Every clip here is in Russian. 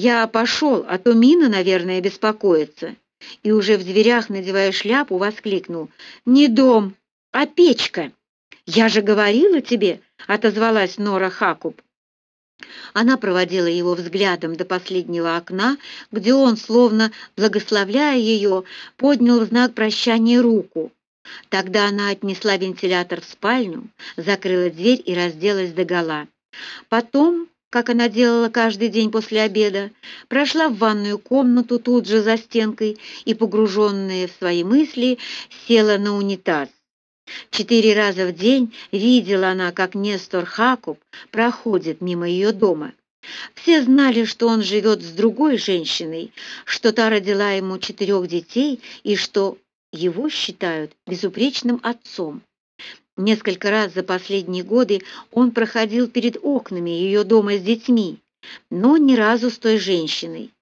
Я пошел, а то Мина, наверное, беспокоится. И уже в дверях, надевая шляпу, воскликнул. «Не дом, а печка!» «Я же говорила тебе!» — отозвалась Нора Хакуб. Она проводила его взглядом до последнего окна, где он, словно благословляя ее, поднял в знак прощания руку. Тогда она отнесла вентилятор в спальню, закрыла дверь и разделась догола. Потом, как она делала каждый день после обеда, прошла в ванную комнату тут же за стенкой и, погруженная в свои мысли, села на унитаз. Четыре раза в день видела она, как Нестор Хакуб проходит мимо ее дома. Все знали, что он живет с другой женщиной, что та родила ему четырех детей и что его считают безупречным отцом. Несколько раз за последние годы он проходил перед окнами ее дома с детьми, но ни разу с той женщиной.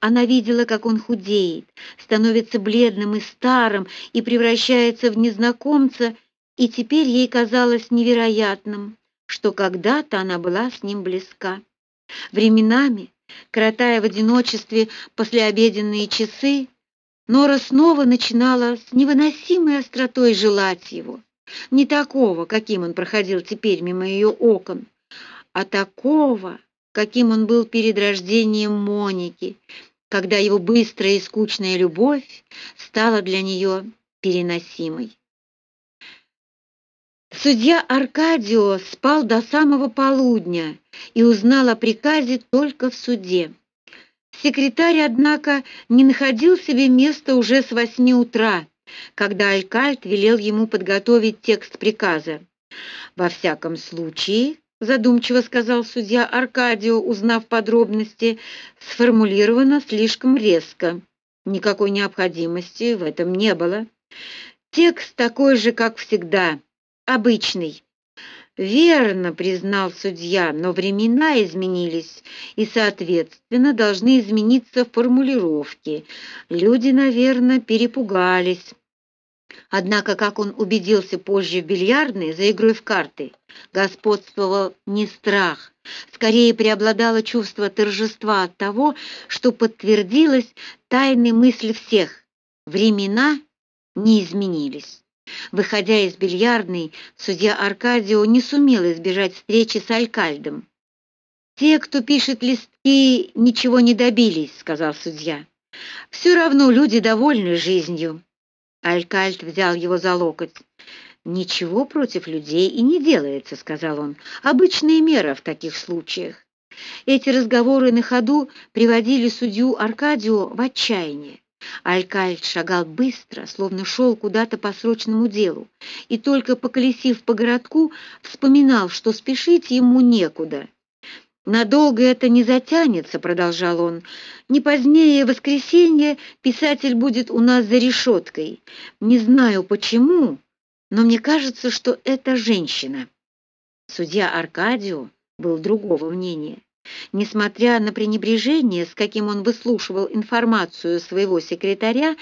Она видела, как он худеет, становится бледным и старым и превращается в незнакомца, и теперь ей казалось невероятным, что когда-то она была с ним близка. Временами, коротая в одиночестве послеобеденные часы, Нора снова начинала с невыносимой остротой желать его. Не такого, каким он проходил теперь мимо ее окон, а такого, каким он был перед рождением Моники, когда его быстрая и скучная любовь стала для нее переносимой. Судья Аркадио спал до самого полудня и узнал о приказе только в суде. Секретарь, однако, не находил себе места уже с восьми утра, когда Алькальт велел ему подготовить текст приказа. «Во всяком случае», — задумчиво сказал судья Аркадио, узнав подробности, сформулировано слишком резко. Никакой необходимости в этом не было. Текст такой же, как всегда, обычный. «Верно», — признал судья, — «но времена изменились, и, соответственно, должны измениться формулировки. Люди, наверное, перепугались». Однако, как он убедился позже в бильярдной за игрой в карты, господствовал не страх, скорее преобладало чувство торжества от того, что подтвердилась тайной мысль всех — времена не изменились. Выходя из бильярдной, судья Аркадио не сумел избежать встречи с Алькальдом. «Те, кто пишет листки, ничего не добились», — сказал судья. «Все равно люди довольны жизнью». Алькальд взял его за локоть. «Ничего против людей и не делается», — сказал он. «Обычная мера в таких случаях». Эти разговоры на ходу приводили судью Аркадио в отчаяние. Алькальд шагал быстро, словно шел куда-то по срочному делу, и только поколесив по городку, вспоминал, что спешить ему некуда. «Надолго это не затянется», — продолжал он. «Не позднее воскресенья писатель будет у нас за решеткой. Не знаю почему, но мне кажется, что это женщина». Судья Аркадио был другого мнения. Несмотря на пренебрежение, с каким он выслушивал информацию своего секретаря,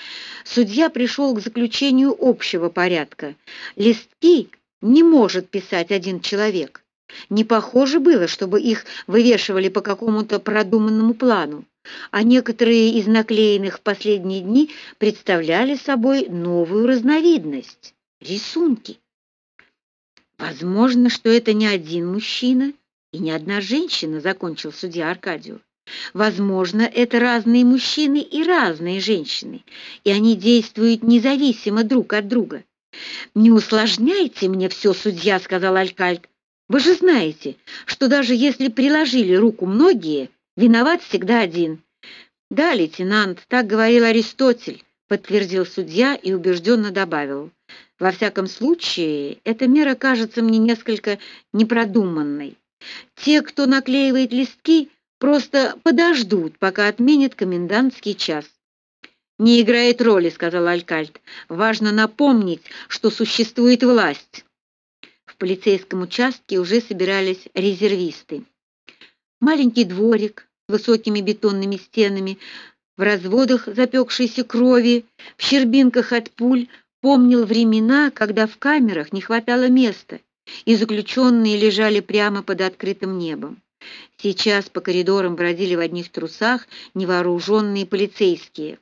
судья пришел к заключению общего порядка. Листки не может писать один человек. Не похоже было, чтобы их вывешивали по какому-то продуманному плану, а некоторые из наклеенных в последние дни представляли собой новую разновидность — рисунки. Возможно, что это не один мужчина — и ни одна женщина, закончил судья Аркадию. Возможно, это разные мужчины и разные женщины, и они действуют независимо друг от друга. «Не усложняйте мне все, судья», — сказал Алькальд. «Вы же знаете, что даже если приложили руку многие, виноват всегда один». «Да, лейтенант, так говорил Аристотель», — подтвердил судья и убежденно добавил. «Во всяком случае, эта мера кажется мне несколько непродуманной». Те, кто наклеивает листки, просто подождут, пока отменят комендантский час. «Не играет роли», — сказал Алькальд. «Важно напомнить, что существует власть». В полицейском участке уже собирались резервисты. Маленький дворик с высокими бетонными стенами, в разводах запекшейся крови, в щербинках от пуль помнил времена, когда в камерах не хватало места, и заключенные лежали прямо под открытым небом. Сейчас по коридорам бродили в одних трусах невооруженные полицейские.